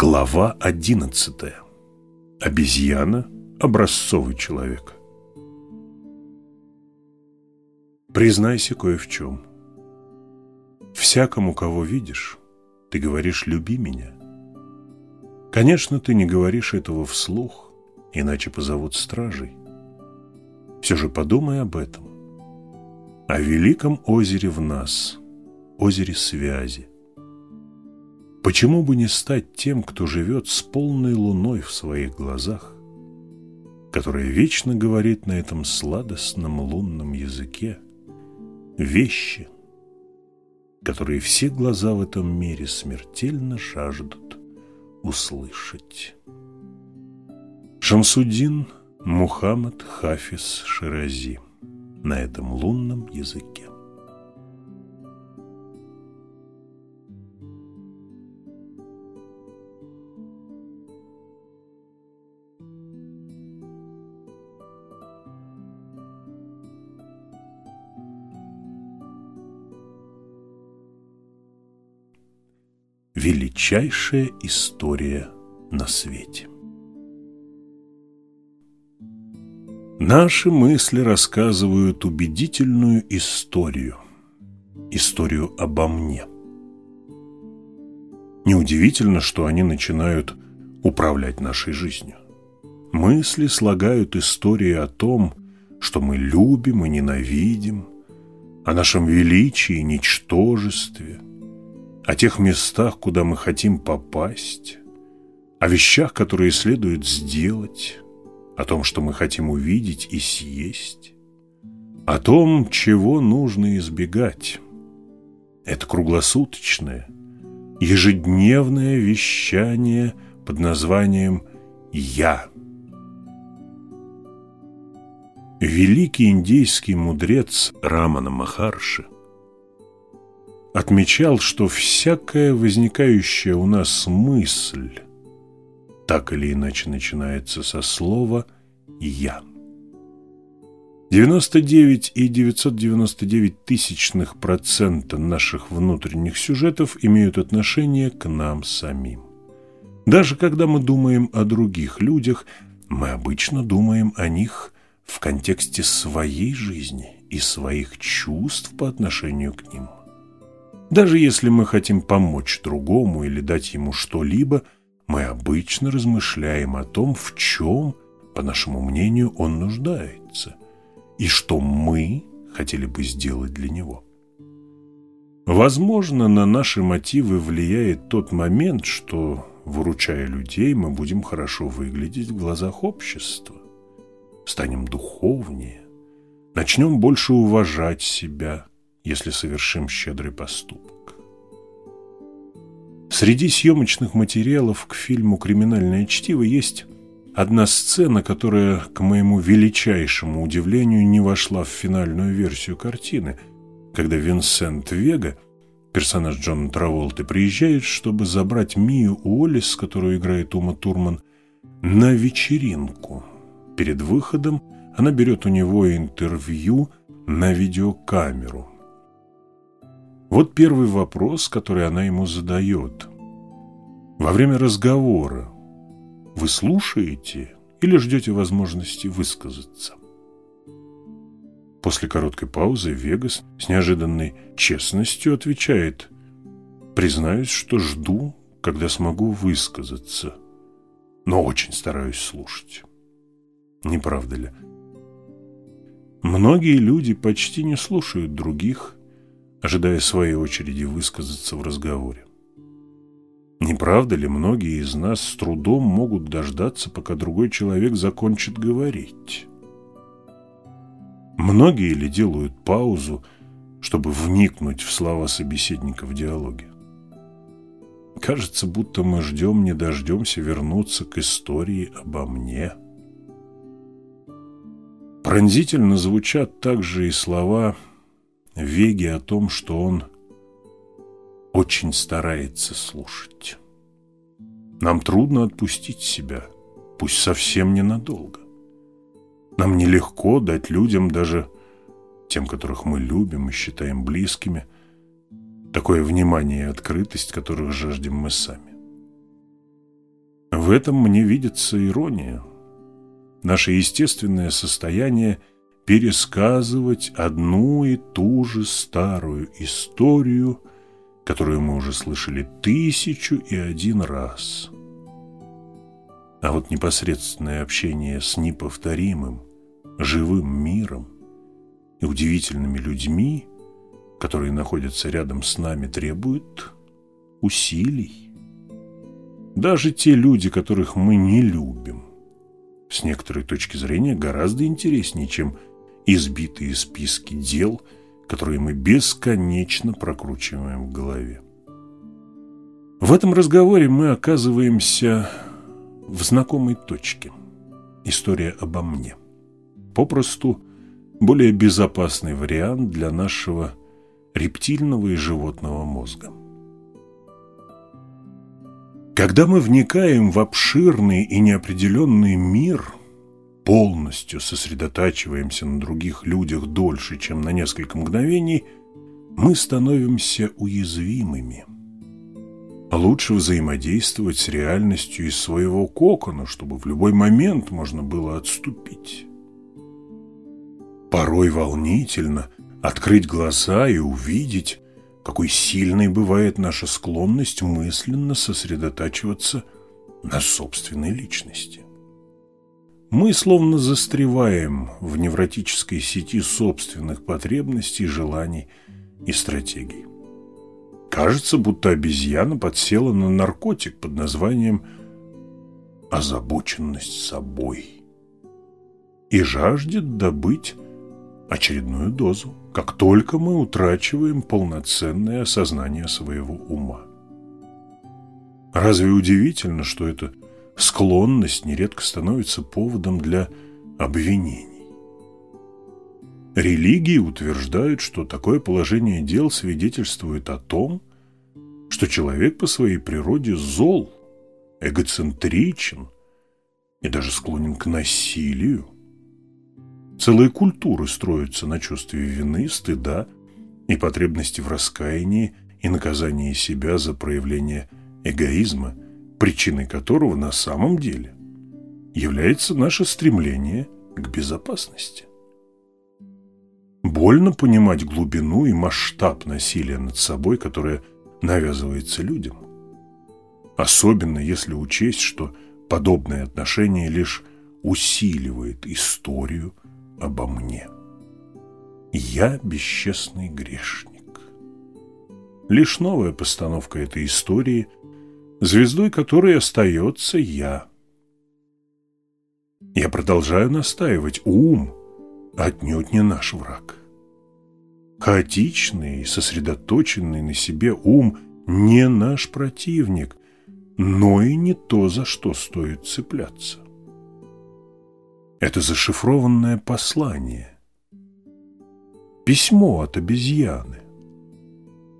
Глава одиннадцатая. Обезьяна – образцовый человек. Признайся кое в чем. Всякому, кого видишь, ты говоришь «люби меня». Конечно, ты не говоришь этого вслух, иначе позовут стражей. Все же подумай об этом. О великом озере в нас, озере связи. Почему бы не стать тем, кто живет с полной луной в своих глазах, которая вечно говорит на этом сладостном лунном языке вещи, которые все глаза в этом мире смертельно жаждут услышать. Шамсуддин Мухаммад Хафиз Ширази на этом лунном языке. Величайшая история на свете. Наши мысли рассказывают убедительную историю, историю обо мне. Неудивительно, что они начинают управлять нашей жизнью. Мысли слагают истории о том, что мы любим и ненавидим, о нашем величии и ничтожестве – о тех местах, куда мы хотим попасть, о вещах, которые следует сделать, о том, что мы хотим увидеть и съесть, о том, чего нужно избегать. Это круглосуточное, ежедневное вещание под названием «Я». Великий индийский мудрец Рамана Махарши – отмечал, что всякая возникающая у нас мысль так или иначе начинается со слова «я». 99 и 999 тысячных процента наших внутренних сюжетов имеют отношение к нам самим. Даже когда мы думаем о других людях, мы обычно думаем о них в контексте своей жизни и своих чувств по отношению к ним. Даже если мы хотим помочь другому или дать ему что-либо, мы обычно размышляем о том, в чем, по нашему мнению, он нуждается, и что мы хотели бы сделать для него. Возможно, на наши мотивы влияет тот момент, что, выручая людей, мы будем хорошо выглядеть в глазах общества, станем духовнее, начнем больше уважать себя – если совершим щедрый поступок. Среди съемочных материалов к фильму «Криминальное чтиво» есть одна сцена, которая, к моему величайшему удивлению, не вошла в финальную версию картины, когда Винсент Вега, персонаж Джона Траволты, приезжает, чтобы забрать Мию Уоллес, которую играет Ума Турман, на вечеринку. Перед выходом она берет у него интервью на видеокамеру. Вот первый вопрос, который она ему задает. Во время разговора вы слушаете или ждете возможности высказаться? После короткой паузы Вегас с неожиданной честностью отвечает «Признаюсь, что жду, когда смогу высказаться, но очень стараюсь слушать». Не правда ли? Многие люди почти не слушают других ожидая своей очереди высказаться в разговоре. Не правда ли, многие из нас с трудом могут дождаться, пока другой человек закончит говорить? Многие ли делают паузу, чтобы вникнуть в слова собеседника в диалоге? Кажется, будто мы ждем, не дождемся вернуться к истории обо мне. Пронзительно звучат также и слова «вы» Веге о том, что он очень старается слушать. Нам трудно отпустить себя, пусть совсем ненадолго. Нам нелегко дать людям, даже тем, которых мы любим и считаем близкими, такое внимание и открытость, которых жаждем мы сами. В этом мне видится ирония. Наше естественное состояние – пересказывать одну и ту же старую историю, которую мы уже слышали тысячу и один раз. А вот непосредственное общение с неповторимым, живым миром и удивительными людьми, которые находятся рядом с нами, требует усилий. Даже те люди, которых мы не любим, с некоторой точки зрения гораздо интереснее, чем избитые списки дел, которые мы бесконечно прокручиваем в голове. В этом разговоре мы оказываемся в знакомой точке. История обо мне. Попросту более безопасный вариант для нашего рептильного и животного мозга. Когда мы вникаем в обширный и неопределенный мир, полностью сосредотачиваемся на других людях дольше, чем на несколько мгновений, мы становимся уязвимыми. Лучше взаимодействовать с реальностью из своего кокона, чтобы в любой момент можно было отступить. Порой волнительно открыть глаза и увидеть, какой сильной бывает наша склонность мысленно сосредотачиваться на собственной личности. Мы словно застреваем в невротической сети собственных потребностей, желаний и стратегий. Кажется, будто обезьяна подсела на наркотик под названием «озабоченность собой» и жаждет добыть очередную дозу, как только мы утрачиваем полноценное осознание своего ума. Разве удивительно, что эта склонность нередко становится поводом для обвинений? Религии утверждают, что такое положение дел свидетельствует о том, что человек по своей природе зол, эгоцентричен и даже склонен к насилию. Целые культуры строятся на чувстве вины, стыда и потребности в раскаянии и наказании себя за проявление эгоизма, причиной которого на самом деле является наше стремление к безопасности. Больно понимать глубину и масштаб насилия над собой, которое навязывается людям. Особенно если учесть, что подобное отношение лишь усиливает историю обо мне. Я бесчестный грешник. Лишь новая постановка этой истории, звездой которой остается я. Я продолжаю настаивать, ум отнюдь не наш враг. Хаотичный и сосредоточенный на себе ум не наш противник, но и не то, за что стоит цепляться. Это зашифрованное послание. Письмо от обезьяны.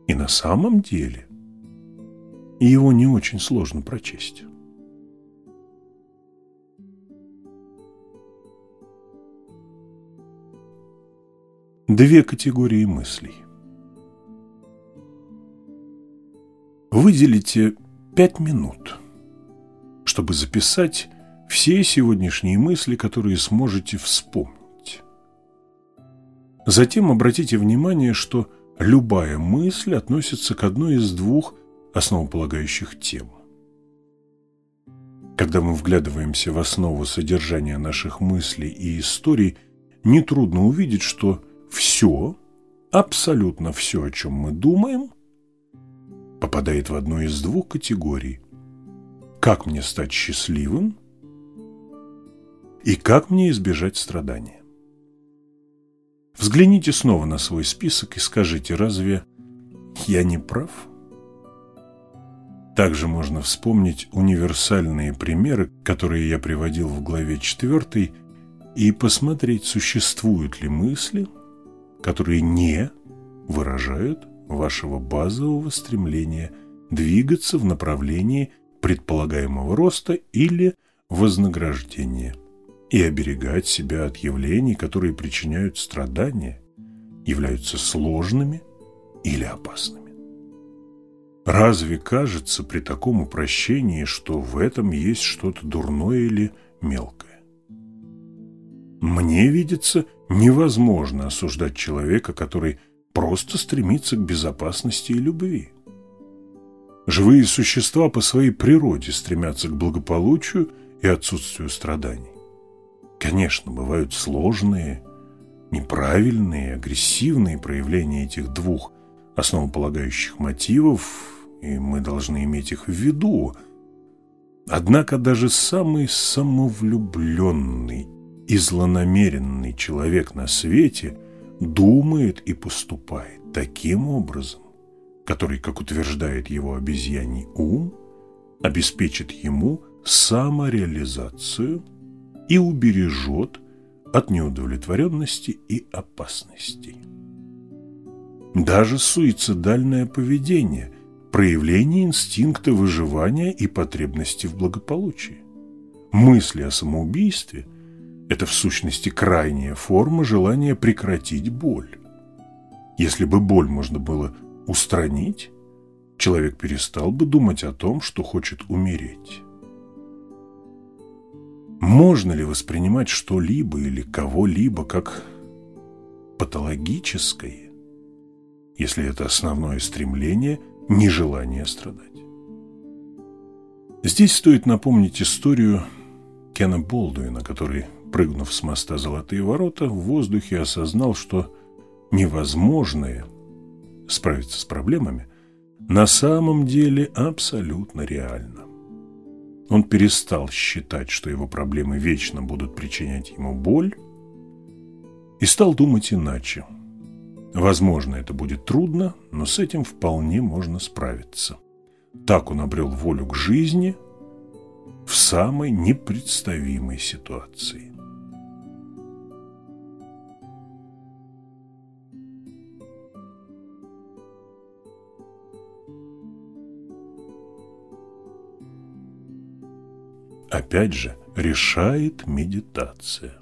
И на самом деле его не очень сложно прочесть. Две категории мыслей. Выделите пять минут, чтобы записать все сегодняшние мысли, которые сможете вспомнить. Затем обратите внимание, что любая мысль относится к одной из двух основополагающих тем. Когда мы вглядываемся в основу содержания наших мыслей и историй, нетрудно увидеть, что все, абсолютно все, о чем мы думаем, попадает в одну из двух категорий. Как мне стать счастливым и как мне избежать страдания? Взгляните снова на свой список и скажите, разве я не прав? Также можно вспомнить универсальные примеры, которые я приводил в главе 4, и посмотреть, существуют ли мысли, которые не выражают вашего базового стремления двигаться в направлении предполагаемого роста или вознаграждения и оберегать себя от явлений, которые причиняют страдания, являются сложными или опасными. Разве кажется при таком упрощении, что в этом есть что-то дурное или мелкое? Мне видится невозможно осуждать человека, который просто стремится к безопасности и любви. Живые существа по своей природе стремятся к благополучию и отсутствию страданий. Конечно, бывают сложные, неправильные, агрессивные проявления этих двух основополагающих мотивов, и мы должны иметь их в виду. Однако даже самый самовлюбленный и злонамеренный человек на свете думает и поступает таким образом, который, как утверждает его обезьяний ум, обеспечит ему самореализацию и убережет от неудовлетворенности и опасностей. Даже суицидальное поведение – проявление инстинкта выживания и потребности в благополучии. Мысли о самоубийстве – это в сущности крайняя форма желания прекратить боль. Если бы боль можно было устранить, человек перестал бы думать о том, что хочет умереть. Можно ли воспринимать что-либо или кого-либо как патологическое? Если это основное стремление – нежелание страдать. Здесь стоит напомнить историю Кена Болдуина, который, прыгнув с моста «Золотые ворота», в воздухе осознал, что невозможное справиться с проблемами на самом деле абсолютно реально. Он перестал считать, что его проблемы вечно будут причинять ему боль, и стал думать иначе – Возможно, это будет трудно, но с этим вполне можно справиться. Так он обрел волю к жизни в самой непредставимой ситуации. Опять же, решает медитация.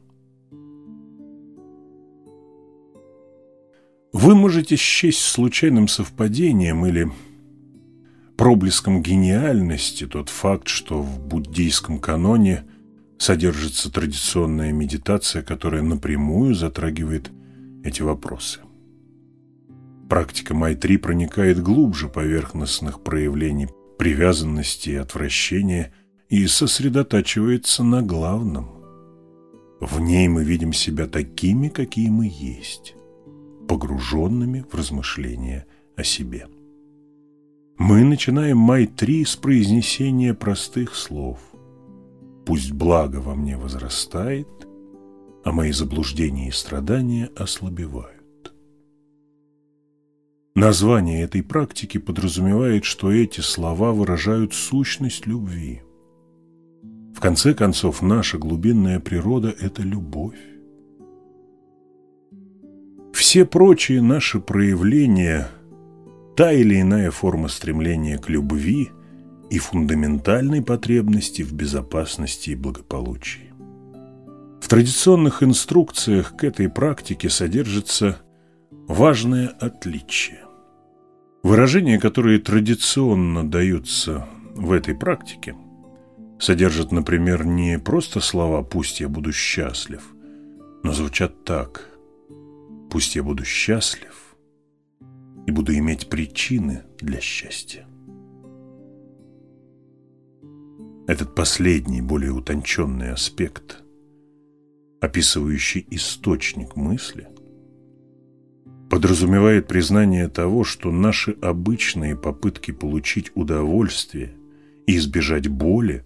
Вы можете счесть случайным совпадением или проблеском гениальности тот факт, что в буддийском каноне содержится традиционная медитация, которая напрямую затрагивает эти вопросы. Практика Майтри проникает глубже поверхностных проявлений привязанности и отвращения и сосредотачивается на главном. В ней мы видим себя такими, какие мы есть погруженными в размышления о себе. Мы начинаем май-3 с произнесения простых слов. «Пусть благо во мне возрастает, а мои заблуждения и страдания ослабевают». Название этой практики подразумевает, что эти слова выражают сущность любви. В конце концов, наша глубинная природа – это любовь. Все прочие наши проявления – та или иная форма стремления к любви и фундаментальной потребности в безопасности и благополучии. В традиционных инструкциях к этой практике содержится важное отличие. Выражения, которые традиционно даются в этой практике, содержат, например, не просто слова «пусть я буду счастлив», но звучат так Пусть я буду счастлив и буду иметь причины для счастья. Этот последний, более утонченный аспект, описывающий источник мысли, подразумевает признание того, что наши обычные попытки получить удовольствие и избежать боли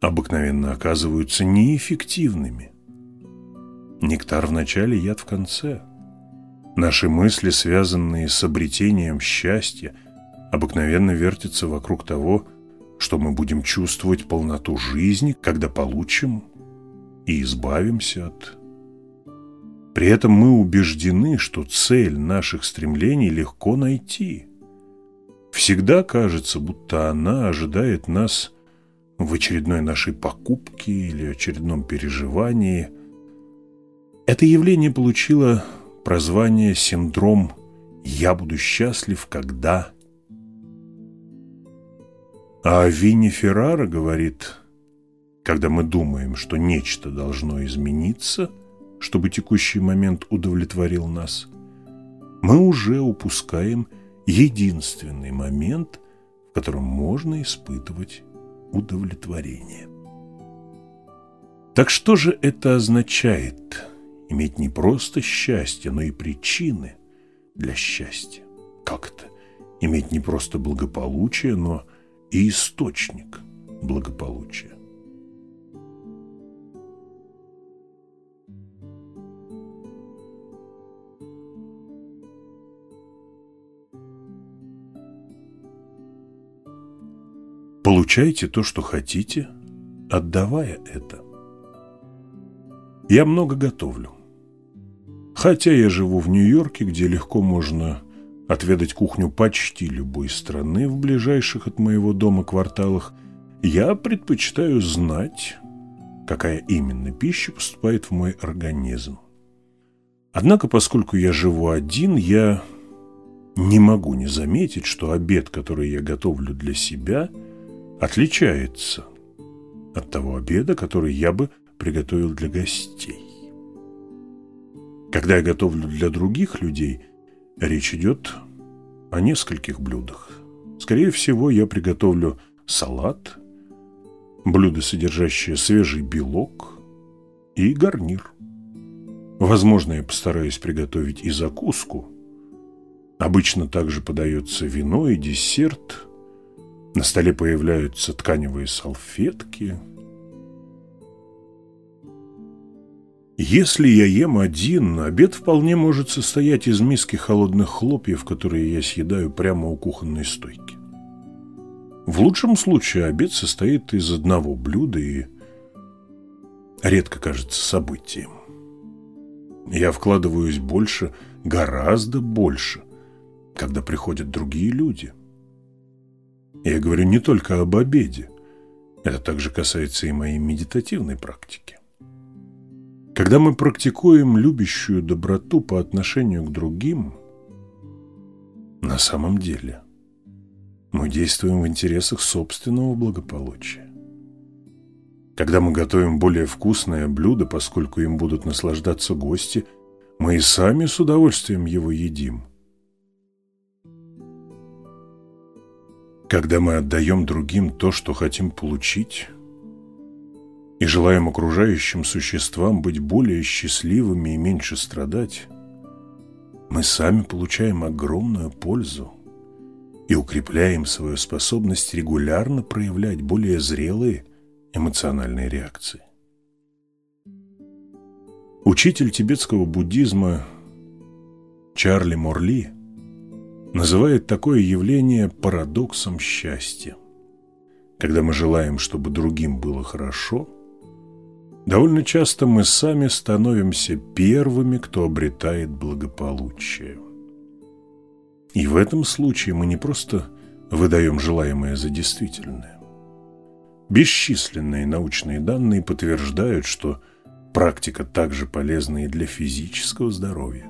обыкновенно оказываются неэффективными. Нектар в начале, яд в конце – Наши мысли, связанные с обретением счастья, обыкновенно вертятся вокруг того, что мы будем чувствовать полноту жизни, когда получим и избавимся от... При этом мы убеждены, что цель наших стремлений легко найти. Всегда кажется, будто она ожидает нас в очередной нашей покупке или очередном переживании. Это явление получило прозвание «синдром «я буду счастлив, когда…» А Винни Феррара говорит, когда мы думаем, что нечто должно измениться, чтобы текущий момент удовлетворил нас, мы уже упускаем единственный момент, в котором можно испытывать удовлетворение. Так что же это означает иметь не просто счастье, но и причины для счастья? Как это? Иметь не просто благополучие, но и источник благополучия. Получайте то, что хотите, отдавая это. Я много готовлю. Хотя я живу в Нью-Йорке, где легко можно отведать кухню почти любой страны в ближайших от моего дома кварталах, я предпочитаю знать, какая именно пища поступает в мой организм. Однако, поскольку я живу один, я не могу не заметить, что обед, который я готовлю для себя, отличается от того обеда, который я бы приготовил для гостей. Когда я готовлю для других людей – Речь идет о нескольких блюдах. Скорее всего, я приготовлю салат, блюдо, содержащее свежий белок и гарнир. Возможно, я постараюсь приготовить и закуску. Обычно также подается вино и десерт. На столе появляются тканевые салфетки – Если я ем один, обед вполне может состоять из миски холодных хлопьев, которые я съедаю прямо у кухонной стойки. В лучшем случае обед состоит из одного блюда и редко кажется событием. Я вкладываюсь больше, гораздо больше, когда приходят другие люди. Я говорю не только об обеде. Это также касается и моей медитативной практики. Когда мы практикуем любящую доброту по отношению к другим, на самом деле мы действуем в интересах собственного благополучия. Когда мы готовим более вкусное блюдо, поскольку им будут наслаждаться гости, мы и сами с удовольствием его едим. Когда мы отдаем другим то, что хотим получить, и желаем окружающим существам быть более счастливыми и меньше страдать, мы сами получаем огромную пользу и укрепляем свою способность регулярно проявлять более зрелые эмоциональные реакции. Учитель тибетского буддизма Чарли Морли называет такое явление парадоксом счастья. Когда мы желаем, чтобы другим было хорошо – Довольно часто мы сами становимся первыми, кто обретает благополучие. И в этом случае мы не просто выдаем желаемое за действительное. Бесчисленные научные данные подтверждают, что практика также полезна и для физического здоровья.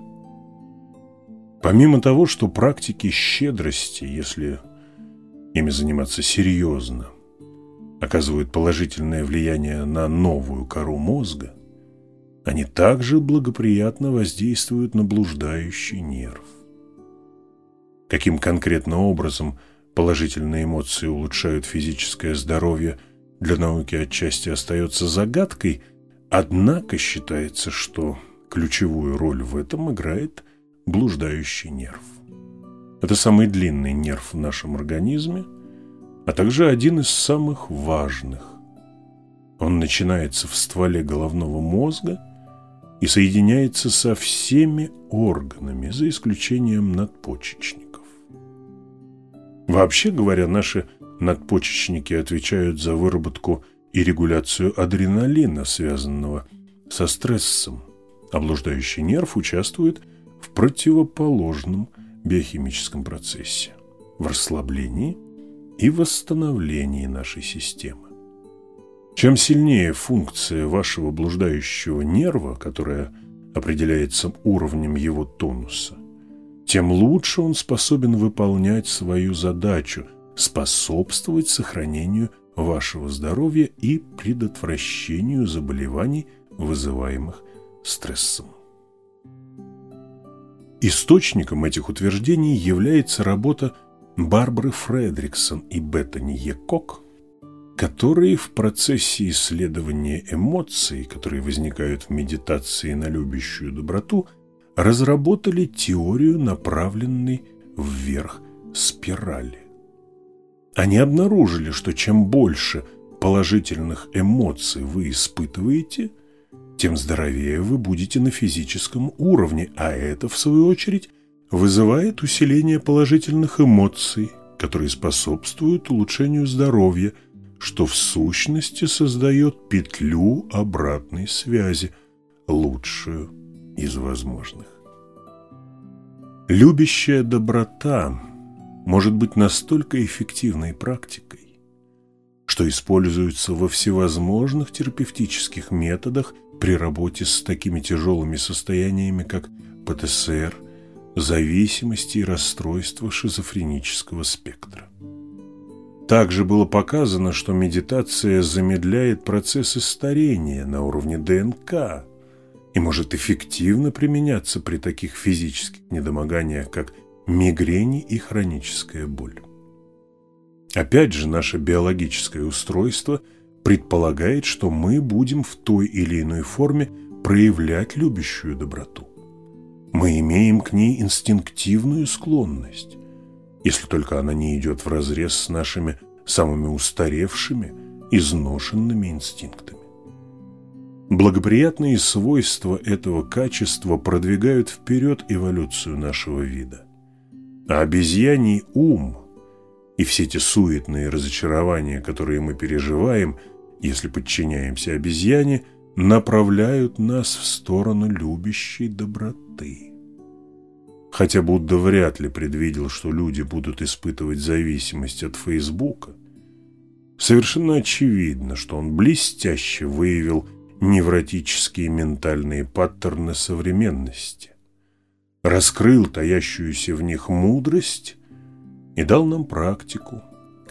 Помимо того, что практики щедрости, если ими заниматься серьезно, оказывают положительное влияние на новую кору мозга, они также благоприятно воздействуют на блуждающий нерв. Каким конкретно образом положительные эмоции улучшают физическое здоровье, для науки отчасти остается загадкой, однако считается, что ключевую роль в этом играет блуждающий нерв. Это самый длинный нерв в нашем организме – а также один из самых важных. Он начинается в стволе головного мозга и соединяется со всеми органами, за исключением надпочечников. Вообще говоря, наши надпочечники отвечают за выработку и регуляцию адреналина, связанного со стрессом. Облуждающий нерв участвует в противоположном биохимическом процессе – в расслаблении и восстановлении нашей системы. Чем сильнее функция вашего блуждающего нерва, которая определяется уровнем его тонуса, тем лучше он способен выполнять свою задачу, способствовать сохранению вашего здоровья и предотвращению заболеваний, вызываемых стрессом. Источником этих утверждений является работа Барбары Фредриксон и Беттани Екок, которые в процессе исследования эмоций, которые возникают в медитации на любящую доброту, разработали теорию, направленной вверх спирали. Они обнаружили, что чем больше положительных эмоций вы испытываете, тем здоровее вы будете на физическом уровне, а это, в свою очередь, вызывает усиление положительных эмоций, которые способствуют улучшению здоровья, что в сущности создает петлю обратной связи, лучшую из возможных. Любящая доброта может быть настолько эффективной практикой, что используется во всевозможных терапевтических методах при работе с такими тяжелыми состояниями, как ПТСР, зависимости и расстройства шизофренического спектра. Также было показано, что медитация замедляет процессы старения на уровне ДНК и может эффективно применяться при таких физических недомоганиях, как мигрени и хроническая боль. Опять же, наше биологическое устройство предполагает, что мы будем в той или иной форме проявлять любящую доброту. Мы имеем к ней инстинктивную склонность, если только она не идет вразрез с нашими самыми устаревшими, изношенными инстинктами. Благоприятные свойства этого качества продвигают вперед эволюцию нашего вида. А обезьяний ум и все те суетные разочарования, которые мы переживаем, если подчиняемся обезьяне, направляют нас в сторону любящей доброты. Хотя Будда вряд ли предвидел, что люди будут испытывать зависимость от Фейсбука, совершенно очевидно, что он блестяще выявил невротические ментальные паттерны современности, раскрыл таящуюся в них мудрость и дал нам практику,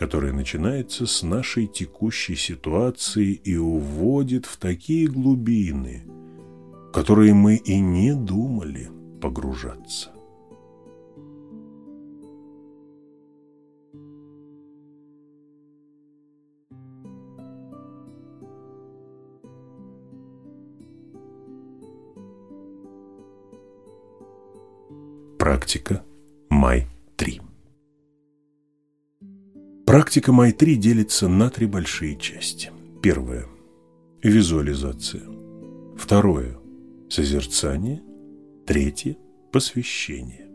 которая начинается с нашей текущей ситуации и уводит в такие глубины, в которые мы и не думали погружаться. Практика Май-3 Практика Май-3 делится на три большие части. Первое – визуализация. Второе – созерцание. Третье – посвящение.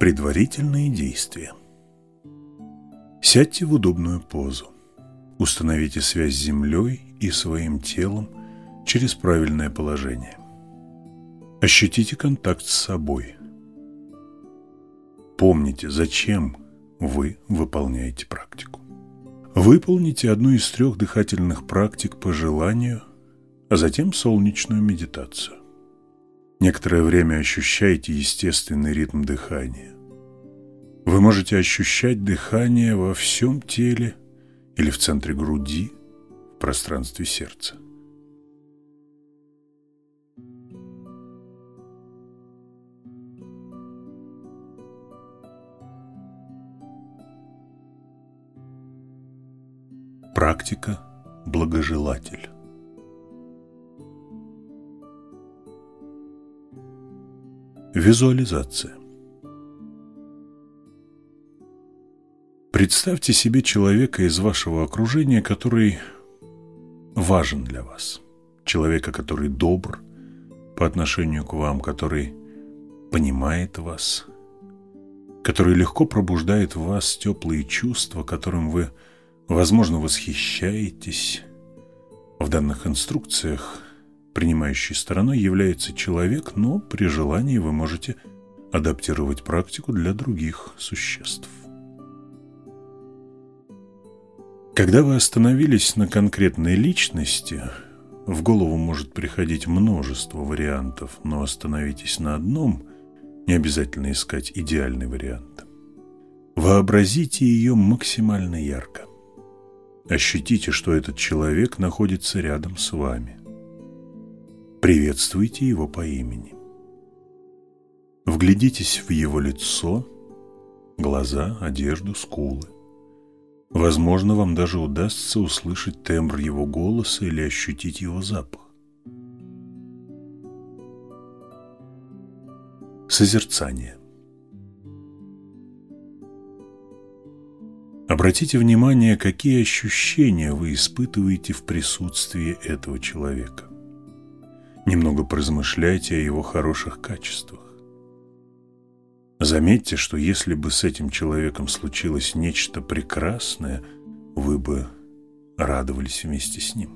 Предварительные действия. Сядьте в удобную позу. Установите связь с землей и своим телом через правильное положение. Ощутите контакт с собой. Помните, зачем вы выполняете практику. Выполните одну из трех дыхательных практик по желанию, а затем солнечную медитацию. Некоторое время ощущайте естественный ритм дыхания. Вы можете ощущать дыхание во всем теле или в центре груди, в пространстве сердца. Практика благожелатель. Визуализация. Представьте себе человека из вашего окружения, который важен для вас. Человека, который добр по отношению к вам, который понимает вас, который легко пробуждает в вас теплые чувства, которым вы, возможно, восхищаетесь. В данных инструкциях принимающей стороной является человек, но при желании вы можете адаптировать практику для других существ. Когда вы остановились на конкретной личности, в голову может приходить множество вариантов, но остановитесь на одном, не обязательно искать идеальный вариант. Вообразите ее максимально ярко. Ощутите, что этот человек находится рядом с вами. Приветствуйте его по имени. Вглядитесь в его лицо, глаза, одежду, скулы. Возможно, вам даже удастся услышать тембр его голоса или ощутить его запах. Созерцание. Обратите внимание, какие ощущения вы испытываете в присутствии этого человека. Немного поразмышляйте о его хороших качествах. Заметьте, что если бы с этим человеком случилось нечто прекрасное, вы бы радовались вместе с ним.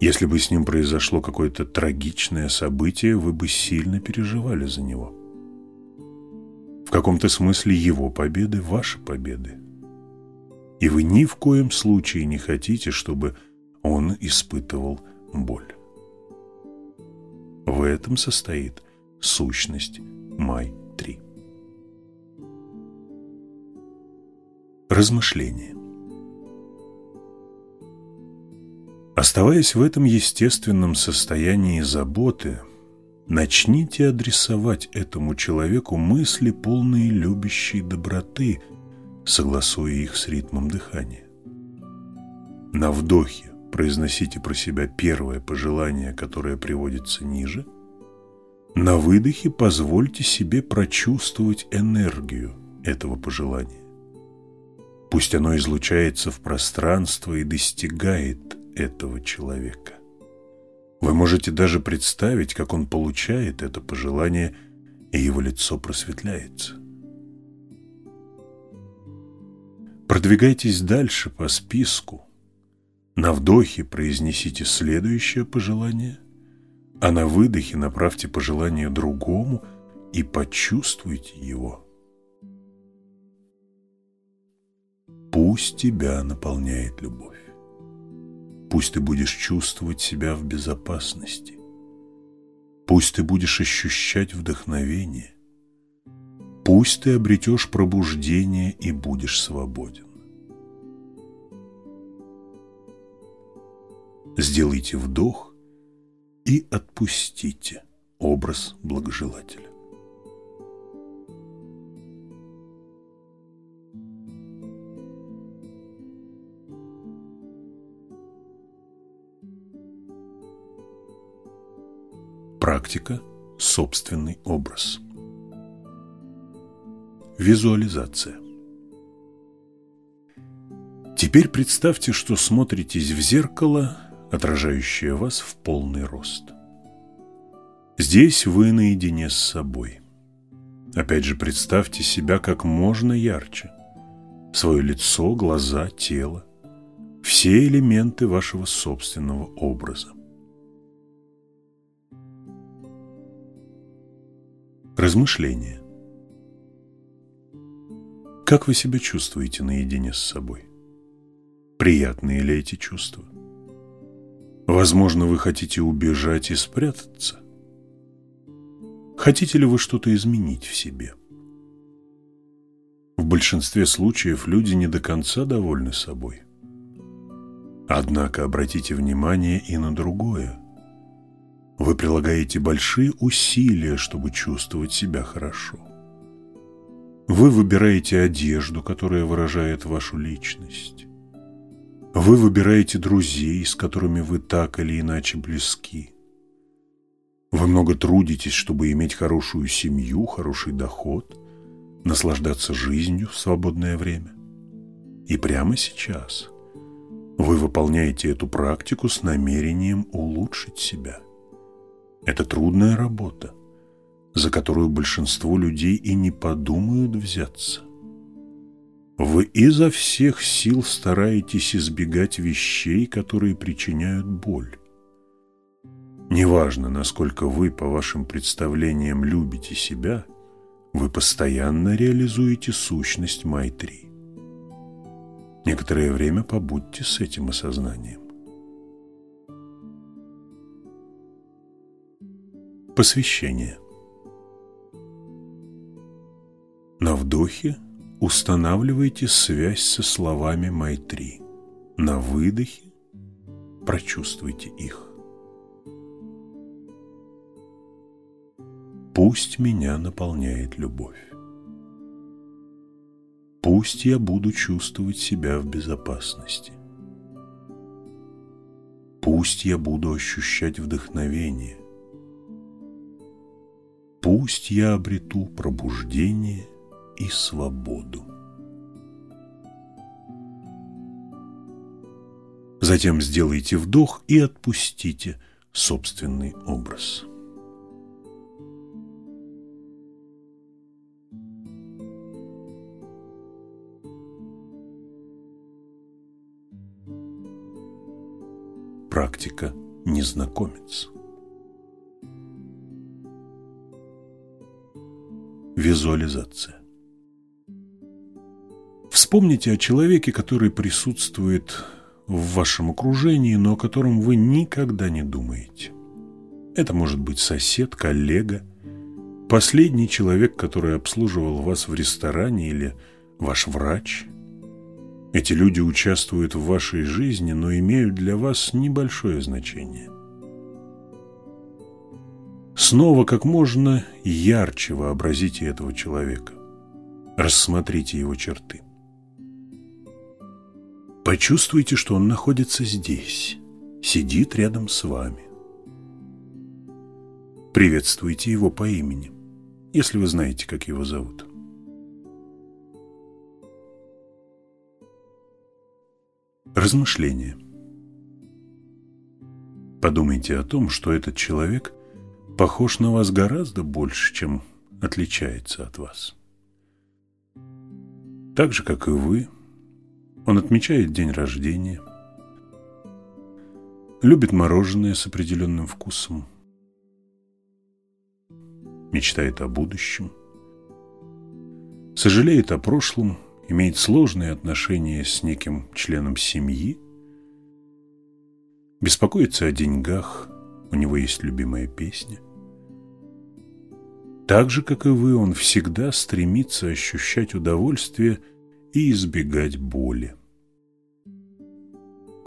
Если бы с ним произошло какое-то трагичное событие, вы бы сильно переживали за него. В каком-то смысле его победы – ваши победы. И вы ни в коем случае не хотите, чтобы он испытывал боль. В этом состоит сущность Май-3. Размышление. Оставаясь в этом естественном состоянии заботы, начните адресовать этому человеку мысли, полные любящей доброты, согласуя их с ритмом дыхания. На вдохе произносите про себя первое пожелание, которое приводится ниже – на выдохе позвольте себе прочувствовать энергию этого пожелания. Пусть оно излучается в пространство и достигает этого человека. Вы можете даже представить, как он получает это пожелание, и его лицо просветляется. Продвигайтесь дальше по списку. На вдохе произнесите следующее пожелание – а на выдохе направьте пожелание другому и почувствуйте его. Пусть тебя наполняет любовь. Пусть ты будешь чувствовать себя в безопасности. Пусть ты будешь ощущать вдохновение. Пусть ты обретешь пробуждение и будешь свободен. Сделайте вдох и отпустите образ благожелателя. Практика «Собственный образ». Визуализация. Теперь представьте, что смотритесь в зеркало отражающее вас в полный рост. Здесь вы наедине с собой. Опять же, представьте себя как можно ярче. Свое лицо, глаза, тело. Все элементы вашего собственного образа. Размышления. Как вы себя чувствуете наедине с собой? Приятные ли эти чувства? Возможно, вы хотите убежать и спрятаться. Хотите ли вы что-то изменить в себе? В большинстве случаев люди не до конца довольны собой. Однако обратите внимание и на другое. Вы прилагаете большие усилия, чтобы чувствовать себя хорошо. Вы выбираете одежду, которая выражает вашу личность. Вы выбираете друзей, с которыми вы так или иначе близки. Вы много трудитесь, чтобы иметь хорошую семью, хороший доход, наслаждаться жизнью в свободное время. И прямо сейчас вы выполняете эту практику с намерением улучшить себя. Это трудная работа, за которую большинство людей и не подумают взяться. Вы изо всех сил стараетесь избегать вещей, которые причиняют боль. Неважно, насколько вы, по вашим представлениям, любите себя, вы постоянно реализуете сущность Майтри. Некоторое время побудьте с этим осознанием. Посвящение. На вдохе устанавливайте связь со словами Майтри. На выдохе прочувствуйте их. Пусть меня наполняет любовь. Пусть я буду чувствовать себя в безопасности. Пусть я буду ощущать вдохновение. Пусть я обрету пробуждение и свободу. Затем сделайте вдох и отпустите собственный образ. Практика незнакомец. Визуализация. Вспомните о человеке, который присутствует в вашем окружении, но о котором вы никогда не думаете. Это может быть сосед, коллега, последний человек, который обслуживал вас в ресторане или ваш врач. Эти люди участвуют в вашей жизни, но имеют для вас небольшое значение. Снова как можно ярче вообразите этого человека. Рассмотрите его черты. Почувствуйте, что он находится здесь, сидит рядом с вами. Приветствуйте его по имени, если вы знаете, как его зовут. Размышления. Подумайте о том, что этот человек похож на вас гораздо больше, чем отличается от вас. Так же, как и вы, он отмечает день рождения, любит мороженое с определенным вкусом, мечтает о будущем, сожалеет о прошлом, имеет сложные отношения с неким членом семьи, беспокоится о деньгах, у него есть любимая песня. Так же, как и вы, он всегда стремится ощущать удовольствие и избегать боли.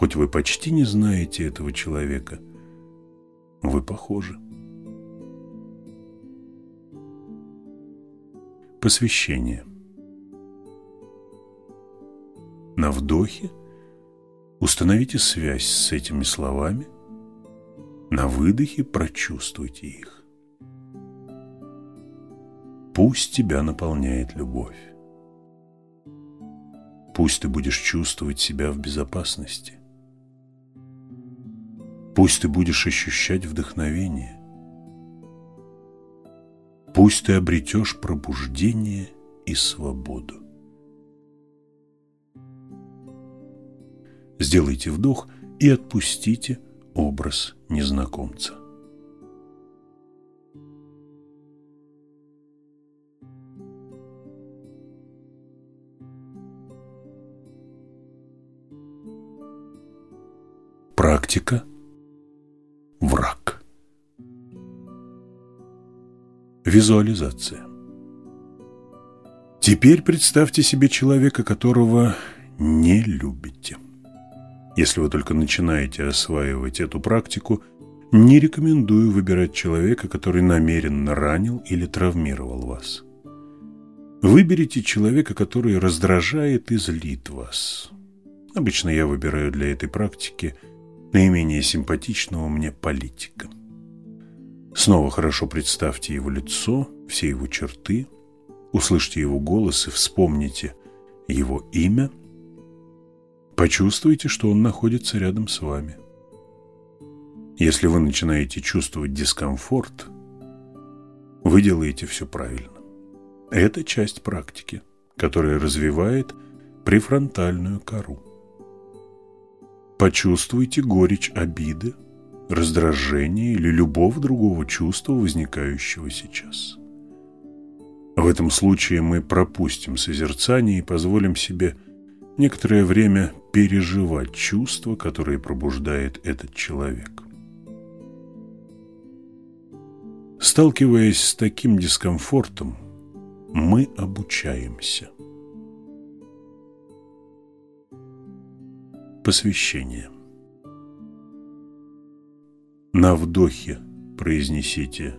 Хоть вы почти не знаете этого человека, вы похожи. Посвящение. На вдохе установите связь с этими словами, на выдохе прочувствуйте их. Пусть тебя наполняет любовь. Пусть ты будешь чувствовать себя в безопасности. Пусть ты будешь ощущать вдохновение. Пусть ты обретешь пробуждение и свободу. Сделайте вдох и отпустите образ незнакомца. Практика – враг. Визуализация. Теперь представьте себе человека, которого не любите. Если вы только начинаете осваивать эту практику, не рекомендую выбирать человека, который намеренно ранил или травмировал вас. Выберите человека, который раздражает и злит вас. Обычно я выбираю для этой практики – наименее симпатичного мне политика. Снова хорошо представьте его лицо, все его черты, услышьте его голос и вспомните его имя. Почувствуйте, что он находится рядом с вами. Если вы начинаете чувствовать дискомфорт, вы делаете все правильно. Это часть практики, которая развивает префронтальную кору. Почувствуйте горечь обиды, раздражения или любого другого чувства, возникающего сейчас. В этом случае мы пропустим созерцание и позволим себе некоторое время переживать чувства, которые пробуждает этот человек. Сталкиваясь с таким дискомфортом, мы обучаемся. Посвящение. На вдохе произнесите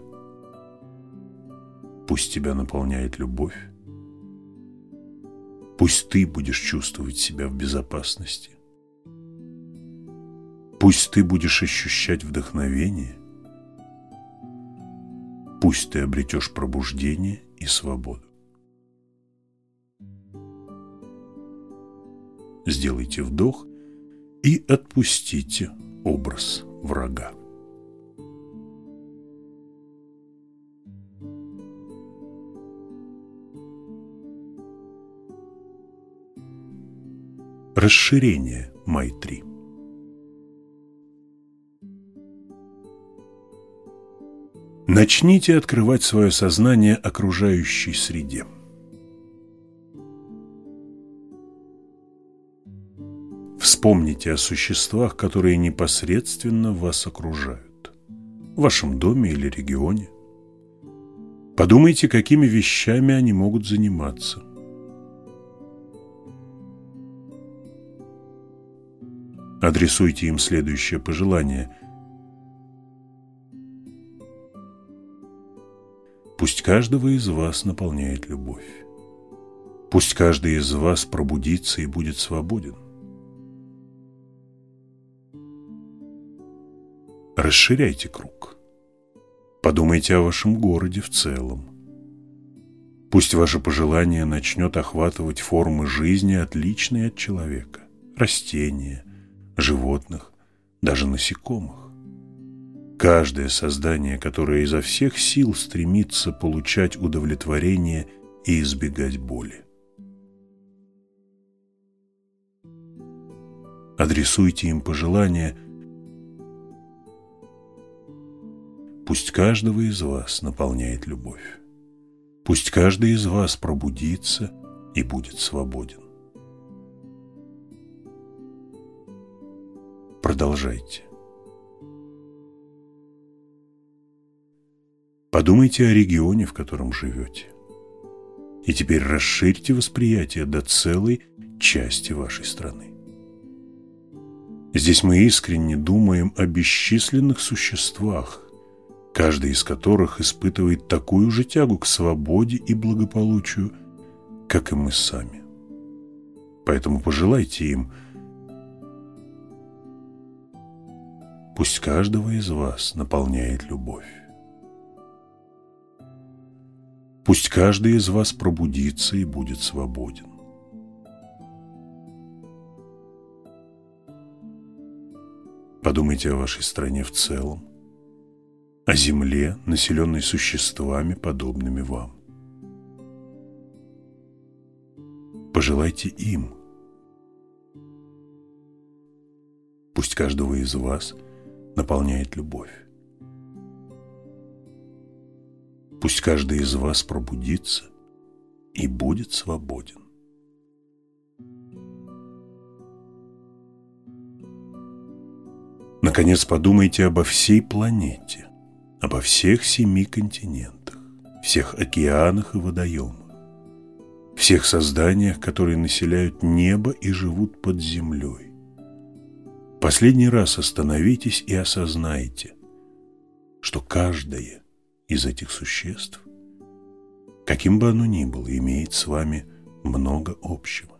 «Пусть тебя наполняет любовь, пусть ты будешь чувствовать себя в безопасности, пусть ты будешь ощущать вдохновение, пусть ты обретешь пробуждение и свободу. Сделайте вдох и отпустите образ врага. Расширение Майтри Начните открывать свое сознание окружающей среде. Вспомните о существах, которые непосредственно вас окружают, в вашем доме или регионе. Подумайте, какими вещами они могут заниматься. Адресуйте им следующее пожелание – Пусть каждого из вас наполняет любовь. Пусть каждый из вас пробудится и будет свободен. Расширяйте круг. Подумайте о вашем городе в целом. Пусть ваше пожелание начнет охватывать формы жизни, отличные от человека, растения, животных, даже насекомых. Каждое создание, которое изо всех сил стремится получать удовлетворение и избегать боли. Адресуйте им пожелания. Пусть каждого из вас наполняет любовь. Пусть каждый из вас пробудится и будет свободен. Продолжайте. Подумайте о регионе, в котором живете. И теперь расширьте восприятие до целой части вашей страны. Здесь мы искренне думаем о бесчисленных существах, каждый из которых испытывает такую же тягу к свободе и благополучию, как и мы сами. Поэтому пожелайте им, пусть каждого из вас наполняет любовь. Пусть каждый из вас пробудится и будет свободен. Подумайте о вашей стране в целом, о земле, населенной существами, подобными вам. Пожелайте им. Пусть каждого из вас наполняет любовь. Пусть каждый из вас пробудится и будет свободен. Наконец подумайте обо всей планете, обо всех семи континентах, всех океанах и водоемах, всех созданиях, которые населяют небо и живут под землей. Последний раз остановитесь и осознайте, что каждое из этих существ, каким бы оно ни было, имеет с вами много общего.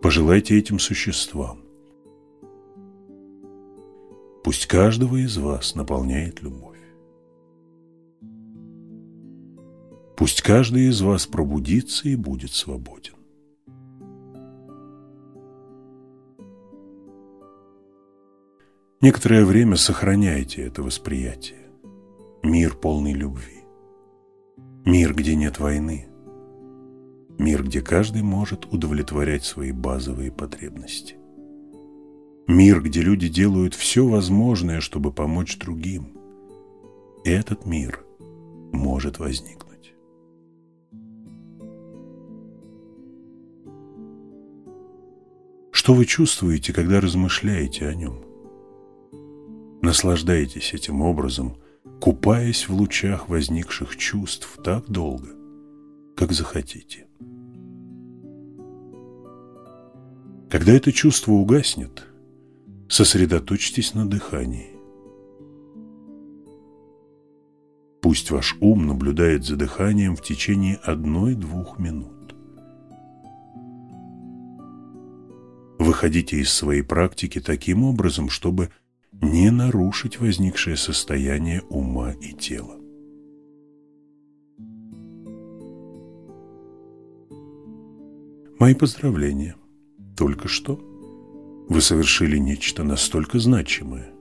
Пожелайте этим существам. Пусть каждого из вас наполняет любовь. Пусть каждый из вас пробудится и будет свободен. Некоторое время сохраняйте это восприятие. Мир полный любви. Мир, где нет войны. Мир, где каждый может удовлетворять свои базовые потребности. Мир, где люди делают все возможное, чтобы помочь другим. Этот мир может возникнуть. Что вы чувствуете, когда размышляете о нем? Наслаждайтесь этим образом, купаясь в лучах возникших чувств так долго, как захотите. Когда это чувство угаснет, сосредоточьтесь на дыхании. Пусть ваш ум наблюдает за дыханием в течение одной-двух минут. Выходите из своей практики таким образом, чтобы не нарушить возникшее состояние ума и тела. Мои поздравления. Только что вы совершили нечто настолько значимое,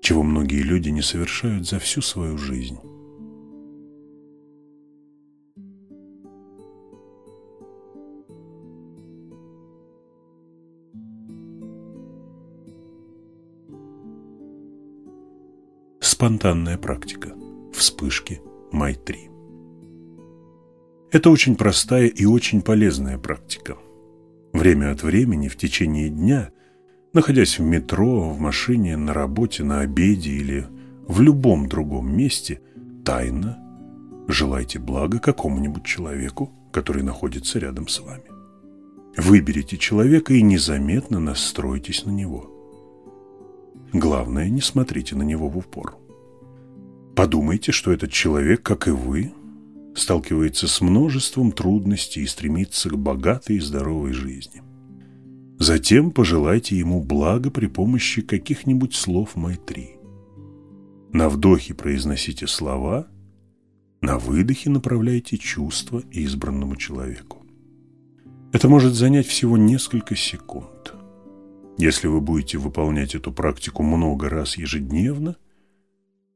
чего многие люди не совершают за всю свою жизнь. Спонтанная практика. Вспышки Май-3. Это очень простая и очень полезная практика. Время от времени в течение дня находясь в метро, в машине, на работе, на обеде или в любом другом месте, тайно желайте блага какому-нибудь человеку, который находится рядом с вами. Выберите человека и незаметно настройтесь на него. Главное, не смотрите на него в упор. Подумайте, что этот человек, как и вы, сталкивается с множеством трудностей и стремится к богатой и здоровой жизни. Затем пожелайте ему блага при помощи каких-нибудь слов Майтри. На вдохе произносите слова, на выдохе направляйте чувства избранному человеку. Это может занять всего несколько секунд. Если вы будете выполнять эту практику много раз ежедневно,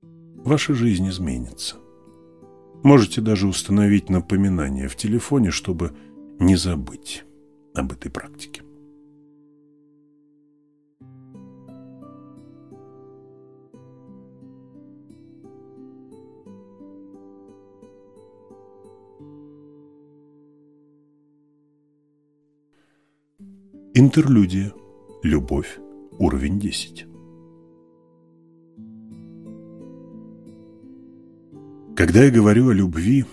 ваша жизнь изменится. Можете даже установить напоминание в телефоне, чтобы не забыть об этой практике. Интерлюдия. Любовь. Уровень 10. Когда я говорю о любви,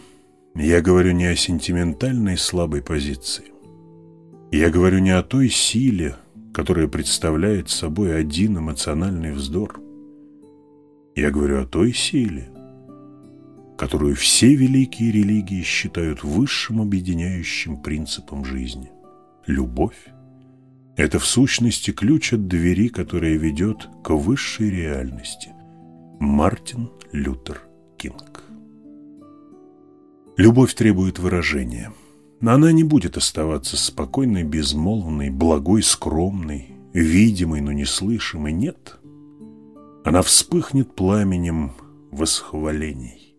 я говорю не о сентиментальной слабой позиции. Я говорю не о той силе, которая представляет собой один эмоциональный вздор. Я говорю о той силе, которую все великие религии считают высшим объединяющим принципом жизни – любовь. Это в сущности ключ от двери, которая ведет к высшей реальности. Мартин Лютер Кинг. Любовь требует выражения. Она не будет оставаться спокойной, безмолвной, благой, скромной, видимой, но не слышимой. Нет. Она вспыхнет пламенем восхвалений.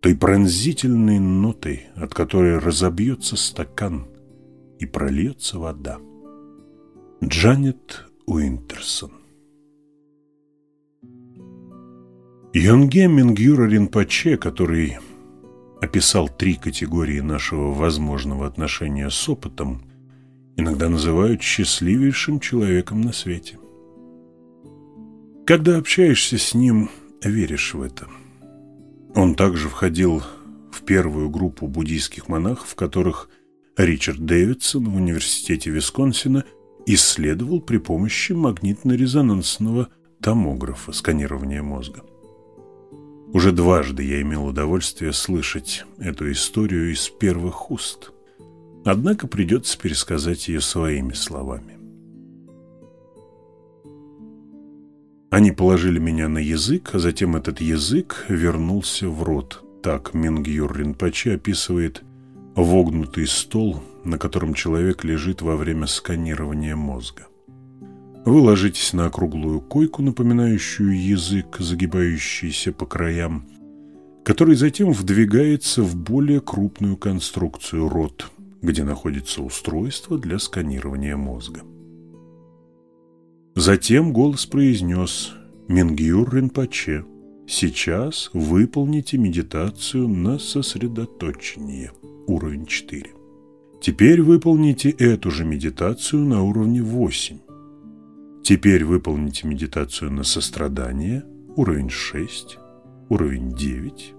Той пронзительной нотой, от которой разобьется стакан и прольется вода. Джанет Уинтерсон Йонге Мингюра Ринпоче, который описал три категории нашего возможного отношения с опытом, иногда называют счастливейшим человеком на свете. Когда общаешься с ним, веришь в это. Он также входил в первую группу буддийских монахов, в которых Ричард Дэвидсон в университете Висконсина исследовал при помощи магнитно-резонансного томографа сканирования мозга. Уже дважды я имел удовольствие слышать эту историю из первых уст, однако придется пересказать ее своими словами. Они положили меня на язык, а затем этот язык вернулся в рот. Так Мингюр Ринпоче описывает вогнутый стол – на котором человек лежит во время сканирования мозга. Вы ложитесь на округлую койку, напоминающую язык, загибающийся по краям, который затем вдвигается в более крупную конструкцию рот, где находится устройство для сканирования мозга. Затем голос произнес «Мингюр Ринпоче, сейчас выполните медитацию на сосредоточение, уровень 4». Теперь выполните эту же медитацию на уровне 8. Теперь выполните медитацию на сострадание, уровень 6, уровень 9.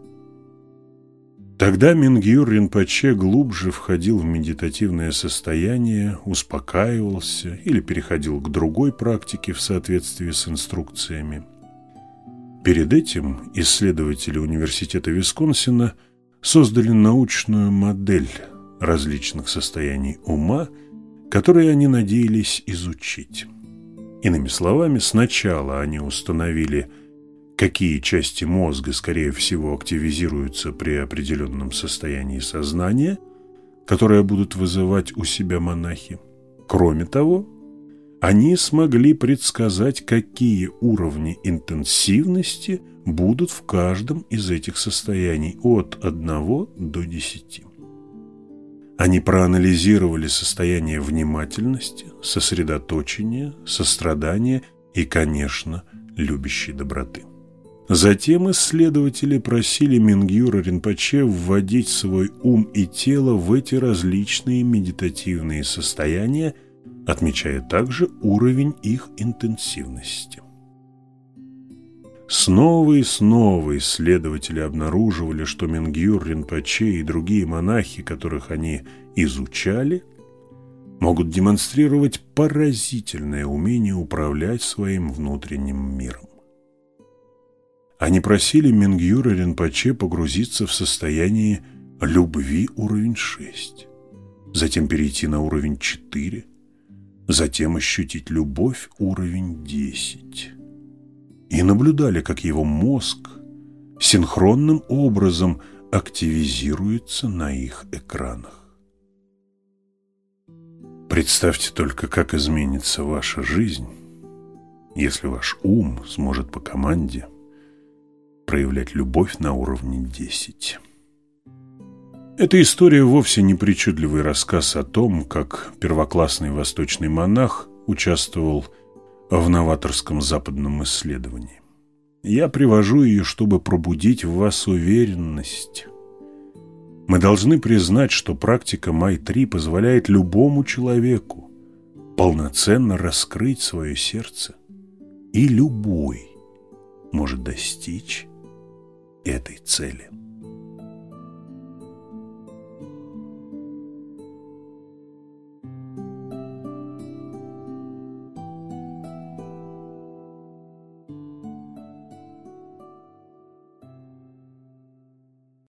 Тогда Мингюр Ринпоче глубже входил в медитативное состояние, успокаивался или переходил к другой практике в соответствии с инструкциями. Перед этим исследователи Университета Висконсина создали научную модель различных состояний ума, которые они надеялись изучить. Иными словами, сначала они установили, какие части мозга, скорее всего, активизируются при определенном состоянии сознания, которое будут вызывать у себя монахи. Кроме того, они смогли предсказать, какие уровни интенсивности будут в каждом из этих состояний от 1 до 10. Они проанализировали состояние внимательности, сосредоточения, сострадания и, конечно, любящей доброты. Затем исследователи просили Мингюра Ринпоче вводить свой ум и тело в эти различные медитативные состояния, отмечая также уровень их интенсивности. Снова и снова исследователи обнаруживали, что Менгюр, Ринпоче и другие монахи, которых они изучали, могут демонстрировать поразительное умение управлять своим внутренним миром. Они просили Менгюра Ринпоче погрузиться в состояние любви уровень 6, затем перейти на уровень 4, затем ощутить любовь уровень 10 и наблюдали, как его мозг синхронным образом активизируется на их экранах. Представьте только, как изменится ваша жизнь, если ваш ум сможет по команде проявлять любовь на уровне 10. Эта история вовсе не причудливый рассказ о том, как первоклассный восточный монах участвовал в в новаторском западном исследовании. Я привожу ее, чтобы пробудить в вас уверенность. Мы должны признать, что практика Май-3 позволяет любому человеку полноценно раскрыть свое сердце, и любой может достичь этой цели.